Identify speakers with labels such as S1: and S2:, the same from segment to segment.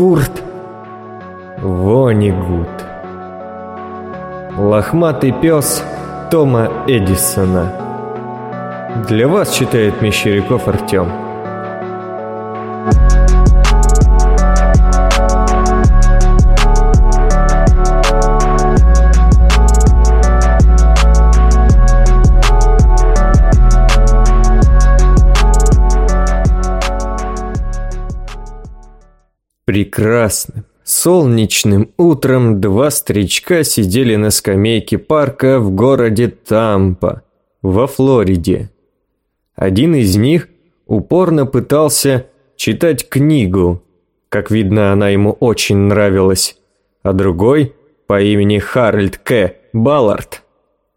S1: Курт Вонигут. Лохматый пес Тома Эдисона. Для вас читает Мещеряков Артем. Прекрасным, солнечным утром два старичка сидели на скамейке парка в городе Тампа, во Флориде. Один из них упорно пытался читать книгу, как видно, она ему очень нравилась, а другой, по имени Харальд К. Баллард,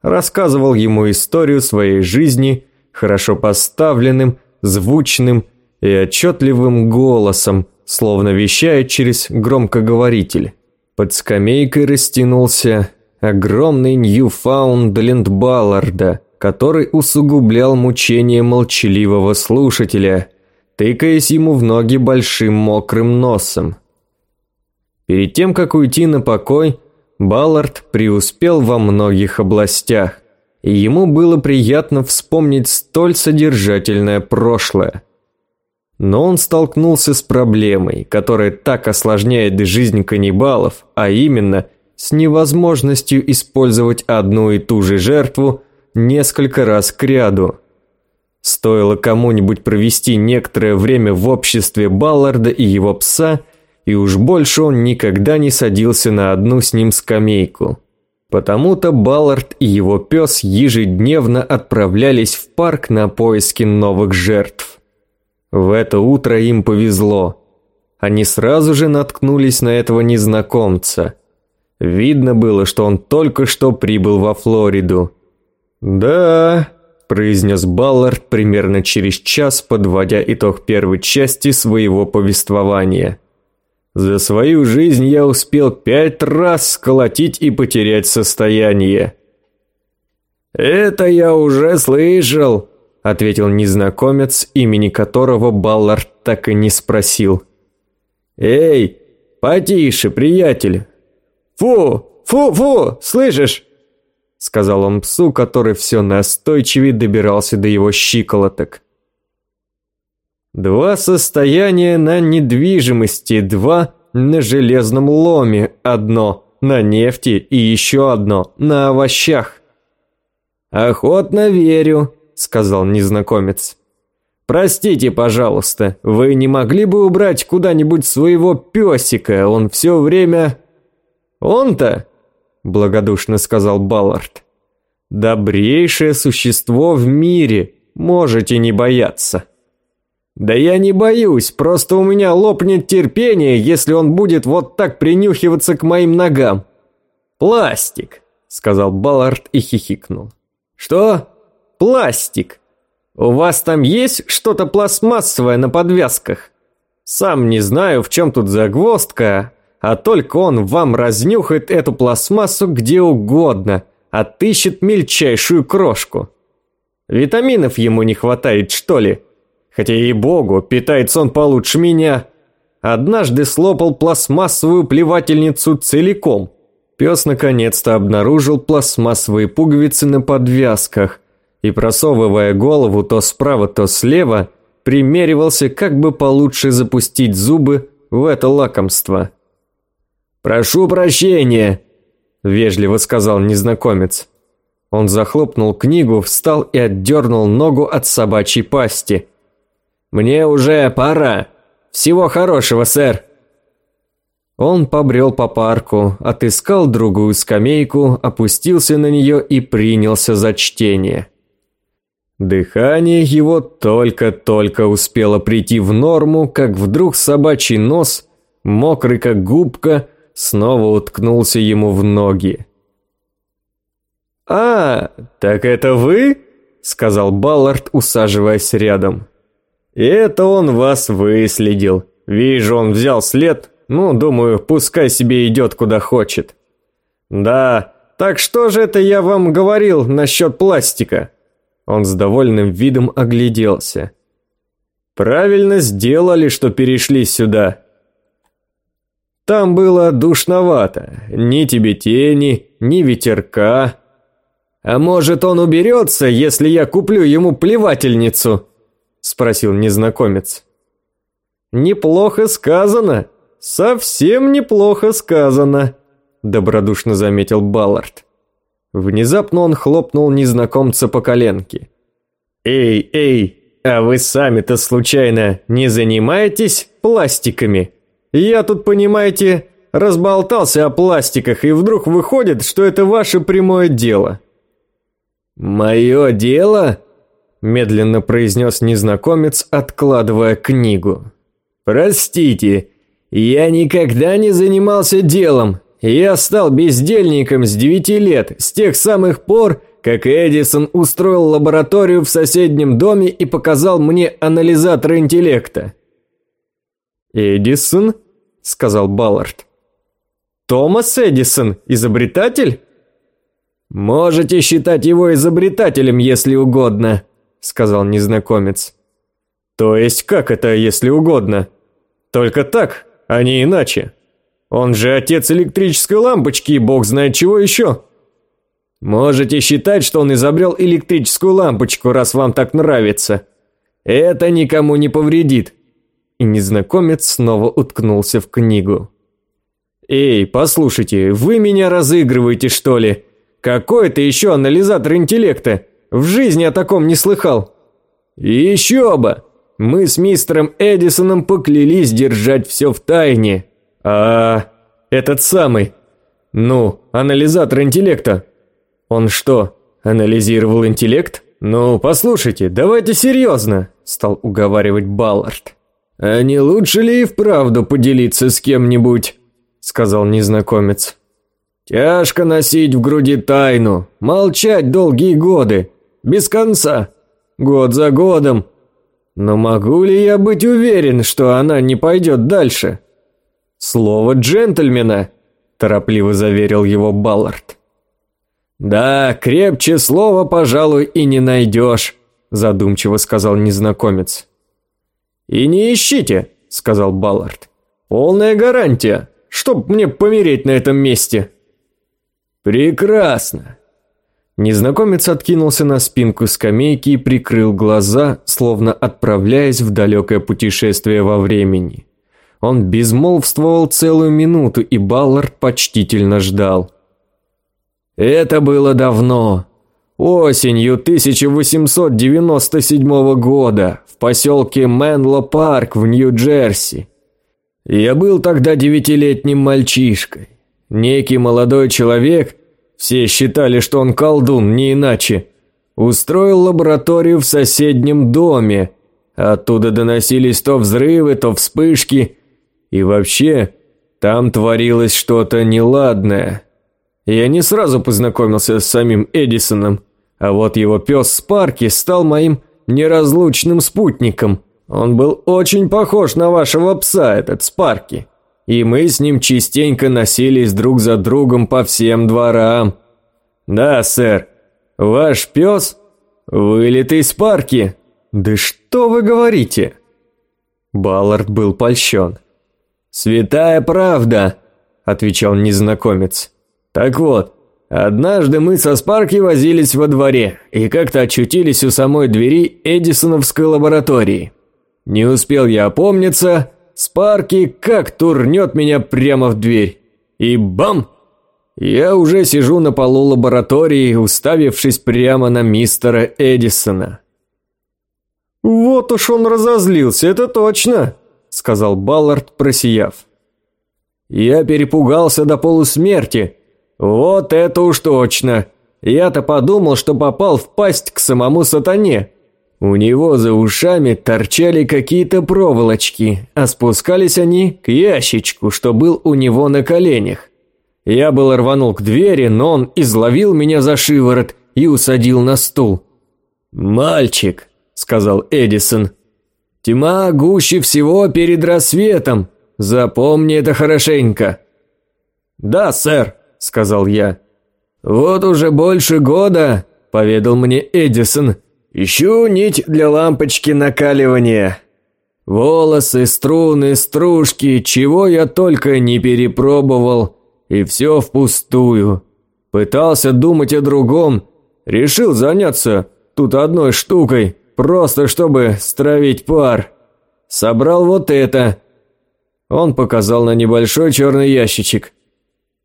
S1: рассказывал ему историю своей жизни хорошо поставленным, звучным и отчетливым голосом, словно вещая через громкоговоритель. Под скамейкой растянулся огромный Ньюфаундленд Балларда, который усугублял мучение молчаливого слушателя, тыкаясь ему в ноги большим мокрым носом. Перед тем, как уйти на покой, Баллард преуспел во многих областях, и ему было приятно вспомнить столь содержательное прошлое – но он столкнулся с проблемой, которая так осложняет жизнь каннибалов, а именно с невозможностью использовать одну и ту же жертву несколько раз к ряду. Стоило кому-нибудь провести некоторое время в обществе Балларда и его пса, и уж больше он никогда не садился на одну с ним скамейку. Потому-то Баллард и его пес ежедневно отправлялись в парк на поиски новых жертв. В это утро им повезло. Они сразу же наткнулись на этого незнакомца. Видно было, что он только что прибыл во Флориду. «Да», – произнес Баллард примерно через час, подводя итог первой части своего повествования. «За свою жизнь я успел пять раз сколотить и потерять состояние». «Это я уже слышал», ответил незнакомец, имени которого Баллард так и не спросил. «Эй, потише, приятель!» «Фу, фу, фу, слышишь?» Сказал он псу, который все настойчивее добирался до его щиколоток. Два состояния на недвижимости, два на железном ломе, одно на нефти и еще одно на овощах. «Охотно верю», – сказал незнакомец. «Простите, пожалуйста, вы не могли бы убрать куда-нибудь своего песика? Он все время...» «Он-то?» – благодушно сказал Баллард. «Добрейшее существо в мире, можете не бояться». «Да я не боюсь, просто у меня лопнет терпение, если он будет вот так принюхиваться к моим ногам». «Пластик», – сказал Баллард и хихикнул. «Что? Пластик. У вас там есть что-то пластмассовое на подвязках? Сам не знаю, в чем тут загвоздка, а только он вам разнюхает эту пластмассу где угодно, отыщет мельчайшую крошку. Витаминов ему не хватает, что ли? Хотя, и богу питается он получше меня. Однажды слопал пластмассовую плевательницу целиком. Пес наконец-то обнаружил пластмассовые пуговицы на подвязках, и, просовывая голову то справа, то слева, примеривался, как бы получше запустить зубы в это лакомство. «Прошу прощения», – вежливо сказал незнакомец. Он захлопнул книгу, встал и отдернул ногу от собачьей пасти. «Мне уже пора. Всего хорошего, сэр». Он побрел по парку, отыскал другую скамейку, опустился на нее и принялся за чтение. Дыхание его только-только успело прийти в норму, как вдруг собачий нос, мокрый как губка, снова уткнулся ему в ноги. «А, так это вы?» – сказал Баллард, усаживаясь рядом. «Это он вас выследил. Вижу, он взял след. Ну, думаю, пускай себе идет куда хочет». «Да, так что же это я вам говорил насчет пластика?» Он с довольным видом огляделся. «Правильно сделали, что перешли сюда». Там было душновато, ни тебе тени, ни ветерка. А может, он уберется, если я куплю ему плевательницу? Спросил незнакомец. Неплохо сказано, совсем неплохо сказано, добродушно заметил Баллард. Внезапно он хлопнул незнакомца по коленке. «Эй, эй, а вы сами-то случайно не занимаетесь пластиками?» Я тут, понимаете, разболтался о пластиках, и вдруг выходит, что это ваше прямое дело». «Мое дело?» – медленно произнес незнакомец, откладывая книгу. «Простите, я никогда не занимался делом. Я стал бездельником с девяти лет, с тех самых пор, как Эдисон устроил лабораторию в соседнем доме и показал мне анализатор интеллекта». «Эдисон?» сказал Баллард. Томас Эдисон, изобретатель? Можете считать его изобретателем, если угодно, сказал незнакомец. То есть как это, если угодно? Только так, а не иначе. Он же отец электрической лампочки и бог знает чего еще. Можете считать, что он изобрел электрическую лампочку, раз вам так нравится. Это никому не повредит и незнакомец снова уткнулся в книгу. «Эй, послушайте, вы меня разыгрываете, что ли? Какой это еще анализатор интеллекта? В жизни о таком не слыхал». «Еще бы! Мы с мистером Эдисоном поклялись держать все в тайне. А этот самый, ну, анализатор интеллекта, он что, анализировал интеллект? Ну, послушайте, давайте серьезно», – стал уговаривать Баллард. «А не лучше ли и вправду поделиться с кем-нибудь?» – сказал незнакомец. «Тяжко носить в груди тайну, молчать долгие годы, без конца, год за годом. Но могу ли я быть уверен, что она не пойдет дальше?» «Слово джентльмена», – торопливо заверил его Баллард. «Да, крепче слова, пожалуй, и не найдешь», – задумчиво сказал незнакомец. «И не ищите», — сказал Баллард. «Полная гарантия, чтоб мне помереть на этом месте». «Прекрасно». Незнакомец откинулся на спинку скамейки и прикрыл глаза, словно отправляясь в далекое путешествие во времени. Он безмолвствовал целую минуту, и Баллард почтительно ждал. «Это было давно», Осенью 1897 года в поселке Менло-Парк в Нью-Джерси. Я был тогда девятилетним мальчишкой. Некий молодой человек, все считали, что он колдун, не иначе, устроил лабораторию в соседнем доме. Оттуда доносились то взрывы, то вспышки. И вообще, там творилось что-то неладное. Я не сразу познакомился с самим Эдисоном, а вот его пес Спарки стал моим неразлучным спутником. Он был очень похож на вашего пса, этот Спарки. И мы с ним частенько носились друг за другом по всем дворам. Да, сэр, ваш пес – вылитый Спарки. Да что вы говорите? Баллард был польщен. «Святая правда», – отвечал незнакомец. Так вот, однажды мы со Спарки возились во дворе и как-то очутились у самой двери Эдисоновской лаборатории. Не успел я опомниться, Спарки как турнет меня прямо в дверь. И бам! Я уже сижу на полу лаборатории, уставившись прямо на мистера Эдисона. «Вот уж он разозлился, это точно», — сказал Баллард, просияв. Я перепугался до полусмерти, «Вот это уж точно! Я-то подумал, что попал в пасть к самому сатане. У него за ушами торчали какие-то проволочки, а спускались они к ящичку, что был у него на коленях. Я был рванул к двери, но он изловил меня за шиворот и усадил на стул. «Мальчик», — сказал Эдисон, — «тьма гуще всего перед рассветом. Запомни это хорошенько». «Да, сэр», сказал я. «Вот уже больше года», – поведал мне Эдисон, – «ищу нить для лампочки накаливания. Волосы, струны, стружки, чего я только не перепробовал, и все впустую. Пытался думать о другом, решил заняться тут одной штукой, просто чтобы стравить пар. Собрал вот это. Он показал на небольшой черный ящичек.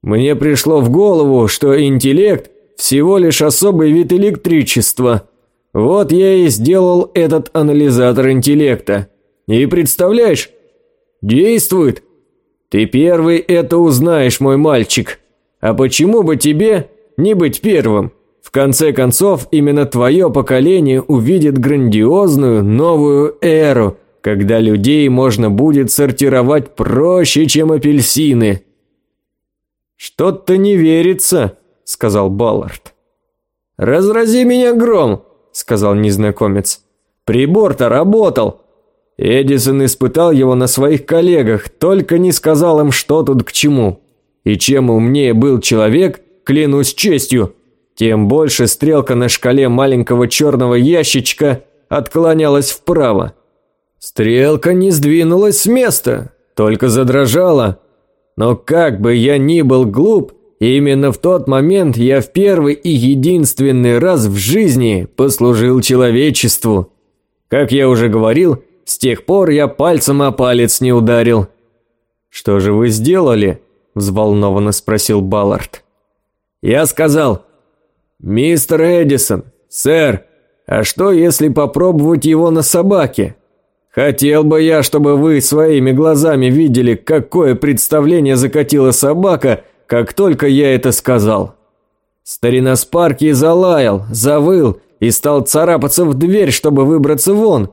S1: Мне пришло в голову, что интеллект всего лишь особый вид электричества. Вот я и сделал этот анализатор интеллекта. И представляешь, действует. Ты первый это узнаешь, мой мальчик. А почему бы тебе не быть первым? В конце концов, именно твое поколение увидит грандиозную новую эру, когда людей можно будет сортировать проще, чем апельсины. Что-то не верится, сказал Баллард. Разрази меня гром, сказал незнакомец. Прибор-то работал. Эдисон испытал его на своих коллегах, только не сказал им, что тут к чему. И чем умнее был человек, клянусь честью, тем больше стрелка на шкале маленького черного ящичка отклонялась вправо. Стрелка не сдвинулась с места, только задрожала. Но как бы я ни был глуп, именно в тот момент я в первый и единственный раз в жизни послужил человечеству. Как я уже говорил, с тех пор я пальцем о палец не ударил. «Что же вы сделали?» – взволнованно спросил Баллард. Я сказал, «Мистер Эдисон, сэр, а что если попробовать его на собаке? Хотел бы я, чтобы вы своими глазами видели, какое представление закатила собака, как только я это сказал». Старина Спарки залаял, завыл и стал царапаться в дверь, чтобы выбраться вон.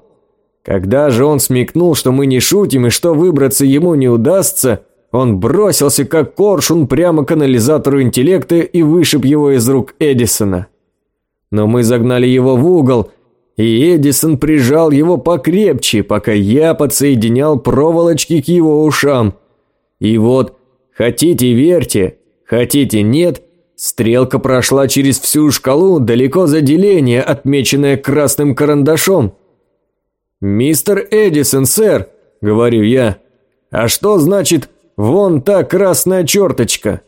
S1: Когда же он смекнул, что мы не шутим и что выбраться ему не удастся, он бросился как коршун прямо к анализатору интеллекта и вышиб его из рук Эдисона. Но мы загнали его в угол, и Эдисон прижал его покрепче, пока я подсоединял проволочки к его ушам. И вот, хотите верьте, хотите нет, стрелка прошла через всю шкалу далеко за деление, отмеченное красным карандашом. «Мистер Эдисон, сэр», — говорю я, — «а что значит вон та красная черточка?»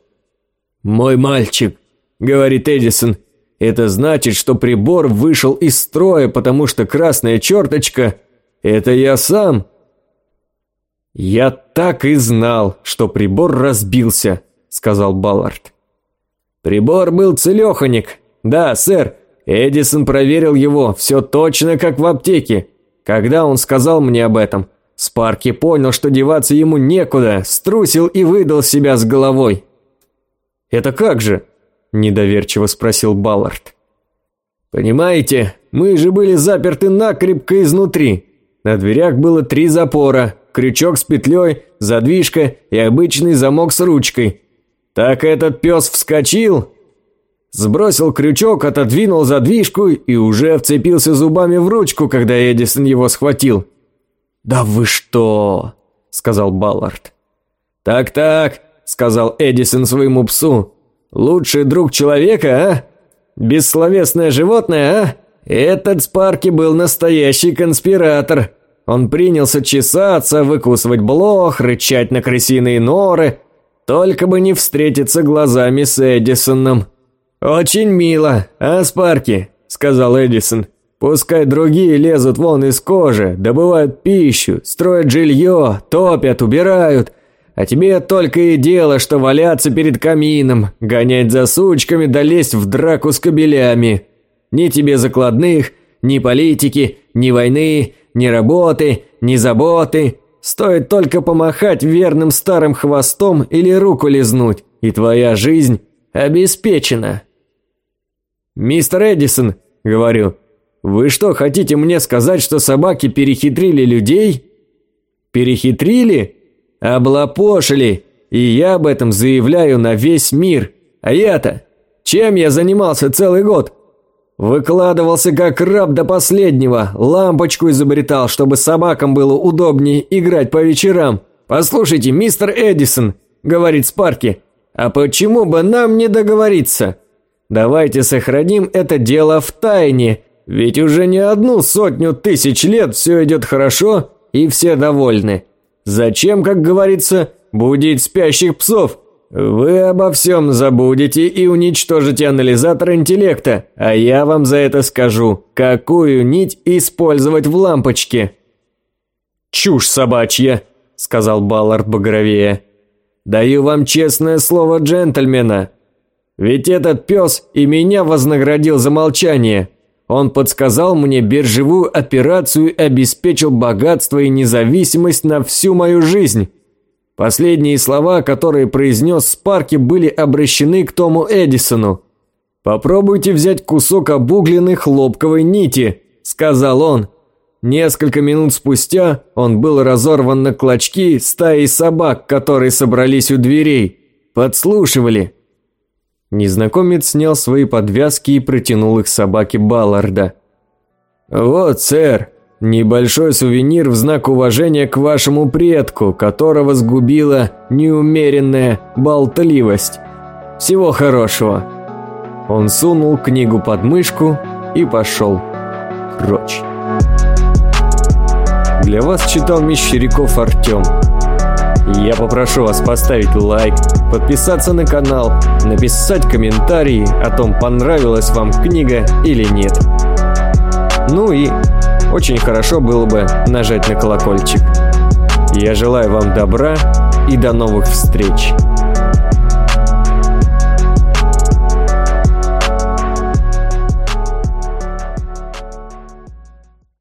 S1: «Мой мальчик», — говорит Эдисон, — «это значит, что прибор вышел из строя, потому что красная черточка — это я сам». «Я так и знал, что прибор разбился», — сказал Баллард. «Прибор был целеханик. Да, сэр, Эдисон проверил его, все точно как в аптеке. Когда он сказал мне об этом, Спарки понял, что деваться ему некуда, струсил и выдал себя с головой. «Это как же?» – недоверчиво спросил Баллард. «Понимаете, мы же были заперты накрепко изнутри. На дверях было три запора, крючок с петлей, задвижка и обычный замок с ручкой. Так этот пес вскочил, Сбросил крючок, отодвинул задвижку и уже вцепился зубами в ручку, когда Эдисон его схватил. «Да вы что?» – сказал Баллард. «Так-так», – сказал Эдисон своему псу. «Лучший друг человека, а? Бессловесное животное, а? Этот Спарки был настоящий конспиратор. Он принялся чесаться, выкусывать блох, рычать на крысиные норы, только бы не встретиться глазами с Эдисоном». «Очень мило, а, Спарки?» – сказал Эдисон. «Пускай другие лезут вон из кожи, добывают пищу, строят жилье, топят, убирают. А тебе только и дело, что валяться перед камином, гонять за сучками да лезть в драку с кобелями. Ни тебе закладных, ни политики, ни войны, ни работы, ни заботы. Стоит только помахать верным старым хвостом или руку лизнуть, и твоя жизнь обеспечена». «Мистер Эдисон», — говорю, — «вы что, хотите мне сказать, что собаки перехитрили людей?» «Перехитрили? Облапошили, и я об этом заявляю на весь мир. А я-то? Чем я занимался целый год?» Выкладывался как раб до последнего, лампочку изобретал, чтобы собакам было удобнее играть по вечерам. «Послушайте, мистер Эдисон», — говорит Спарки, — «а почему бы нам не договориться?» Давайте сохраним это дело в тайне, ведь уже не одну сотню тысяч лет все идет хорошо, и все довольны. Зачем, как говорится, будить спящих псов? Вы обо всем забудете и уничтожите анализатор интеллекта, а я вам за это скажу, какую нить использовать в лампочке. Чушь собачья, сказал Баллард багровее. Даю вам честное слово джентльмена. Ведь этот пес и меня вознаградил за молчание. Он подсказал мне биржевую операцию и обеспечил богатство и независимость на всю мою жизнь. Последние слова, которые произнес Спарки, были обращены к Тому Эдисону. «Попробуйте взять кусок обугленной хлопковой нити», – сказал он. Несколько минут спустя он был разорван на клочки стаей собак, которые собрались у дверей. Подслушивали. Незнакомец снял свои подвязки и протянул их собаке Балларда. «Вот, сэр, небольшой сувенир в знак уважения к вашему предку, которого сгубила неумеренная болтливость. Всего хорошего». Он сунул книгу под мышку и пошел прочь. Для вас читал Мещеряков Артем. Я попрошу вас поставить лайк, подписаться на канал, написать комментарии о том, понравилась вам книга или нет. Ну и очень хорошо было бы нажать на колокольчик. Я желаю вам добра и до новых встреч.